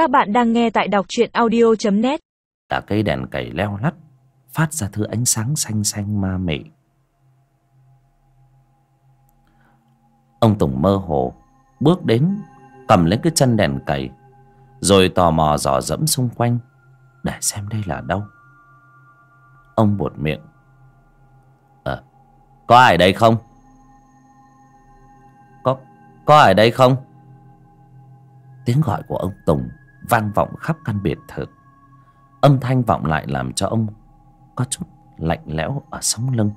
Các bạn đang nghe tại đọc truyện audio.net Là cây đèn cầy leo lắt, Phát ra thứ ánh sáng xanh xanh ma mị. Ông Tùng mơ hồ, Bước đến, Cầm lấy cái chân đèn cầy Rồi tò mò dò dẫm xung quanh, Để xem đây là đâu. Ông buột miệng. Ờ Có ai đây không? Có Có ai đây không? Tiếng gọi của ông Tùng vang vọng khắp căn biệt thự. Âm thanh vọng lại làm cho ông có chút lạnh lẽo ở sống lưng.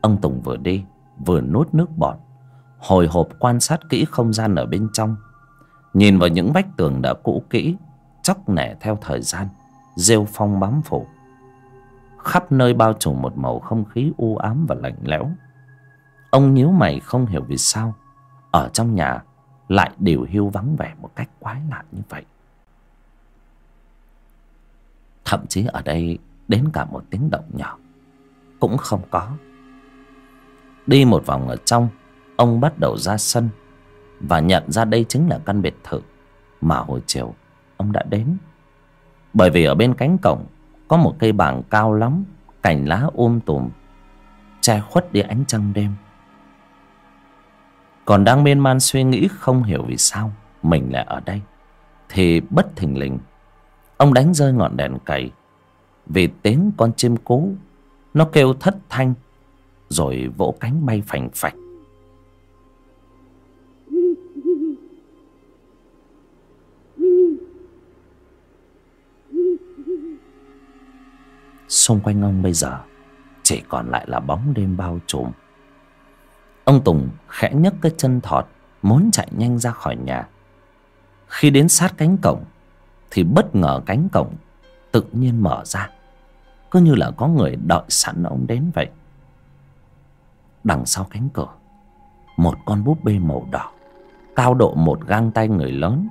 Ông tùng vừa đi, vừa nuốt nước bọt, hồi hộp quan sát kỹ không gian ở bên trong. Nhìn vào những vách tường đã cũ kỹ, chóc nẻ theo thời gian, rêu phong bám phủ. Khắp nơi bao trùm một màu không khí u ám và lạnh lẽo. Ông nhíu mày không hiểu vì sao, ở trong nhà lại điều hưu vắng vẻ một cách quái lạ như vậy. Thậm chí ở đây đến cả một tiếng động nhỏ cũng không có. Đi một vòng ở trong, ông bắt đầu ra sân và nhận ra đây chính là căn biệt thự mà hồi chiều ông đã đến. Bởi vì ở bên cánh cổng có một cây bảng cao lắm, cành lá um tùm, che khuất đi ánh trăng đêm còn đang miên man suy nghĩ không hiểu vì sao mình lại ở đây. Thì bất thình lình, ông đánh rơi ngọn đèn cầy vì tiếng con chim cú nó kêu thất thanh rồi vỗ cánh bay phành phạch. Xung quanh ông bây giờ chỉ còn lại là bóng đêm bao trùm ông tùng khẽ nhấc cái chân thọt, muốn chạy nhanh ra khỏi nhà. Khi đến sát cánh cổng, thì bất ngờ cánh cổng tự nhiên mở ra. Cứ như là có người đợi sẵn ông đến vậy. Đằng sau cánh cửa, một con búp bê màu đỏ, cao độ một gang tay người lớn,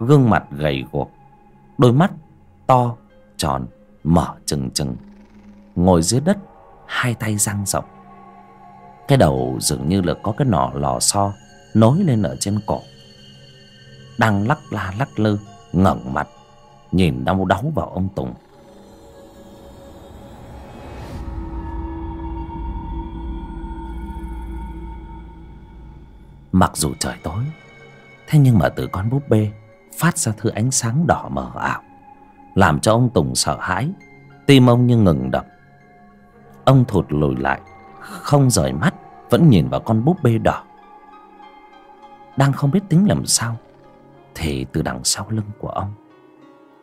gương mặt gầy guộc, đôi mắt to, tròn, mở trừng trừng, ngồi dưới đất, hai tay dang rộng cái đầu dường như là có cái nỏ lò xo nối lên ở trên cổ. Đang lắc la lắc lư, ngẩng mặt, nhìn đau đáu vào ông tùng. Mặc dù trời tối, thế nhưng mà từ con búp bê phát ra thứ ánh sáng đỏ mờ ảo, làm cho ông tùng sợ hãi, tim ông như ngừng đập. Ông thụt lùi lại không rời mắt, vẫn nhìn vào con búp bê đỏ. Đang không biết tính làm sao, thì từ đằng sau lưng của ông,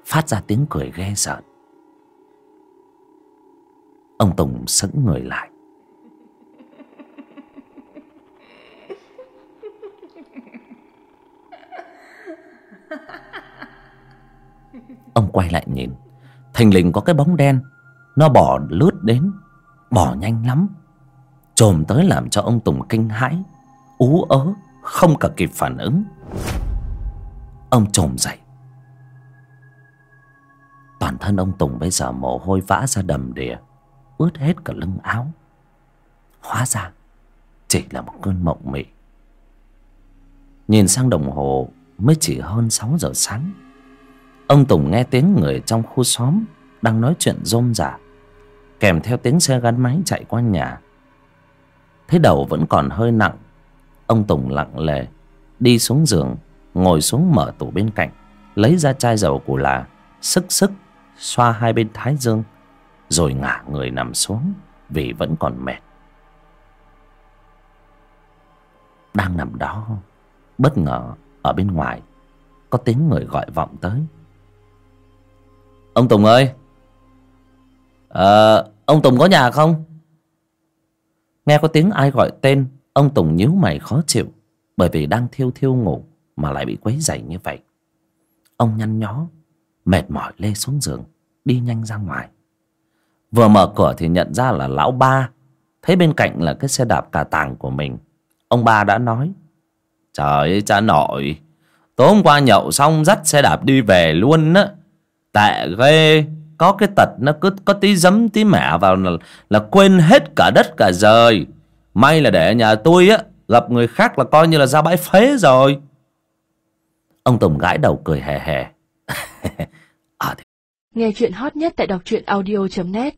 phát ra tiếng cười ghê rợn. Ông tùng sững người lại. Ông quay lại nhìn, thình lình có cái bóng đen, nó bỏ lướt đến bỏ nhanh lắm chồm tới làm cho ông tùng kinh hãi, ú ớ, không cả kịp phản ứng. Ông chồm dậy. Toàn thân ông tùng bây giờ mồ hôi vã ra đầm đìa, ướt hết cả lưng áo. Hóa ra, chỉ là một cơn mộng mị. Nhìn sang đồng hồ, mới chỉ hơn sáu giờ sáng. Ông tùng nghe tiếng người trong khu xóm đang nói chuyện rôm rả, kèm theo tiếng xe gắn máy chạy qua nhà thấy đầu vẫn còn hơi nặng. Ông tùng lặng lề, đi xuống giường, ngồi xuống mở tủ bên cạnh, lấy ra chai dầu củ là, sức sức, xoa hai bên thái dương, rồi ngả người nằm xuống vì vẫn còn mệt. Đang nằm đó, bất ngờ, ở bên ngoài, có tiếng người gọi vọng tới. Ông tùng ơi! Ờ ông tùng có nhà không? Nghe có tiếng ai gọi tên, ông tùng nhíu mày khó chịu, bởi vì đang thiêu thiêu ngủ mà lại bị quấy rầy như vậy. Ông nhăn nhó, mệt mỏi lê xuống giường, đi nhanh ra ngoài. Vừa mở cửa thì nhận ra là lão ba, thấy bên cạnh là cái xe đạp cà tàng của mình. Ông ba đã nói, trời ơi, cha nội, tối hôm qua nhậu xong dắt xe đạp đi về luôn á, tệ ghê có cái tật nó cứ có tí giấm tí mẻ vào là, là quên hết cả đất cả trời may là để ở nhà tôi á gặp người khác là coi như là ra bãi phế rồi. Ông tùng gãi đầu cười hè hè à, Nghe chuyện hot nhất tại đọc truyện audio.net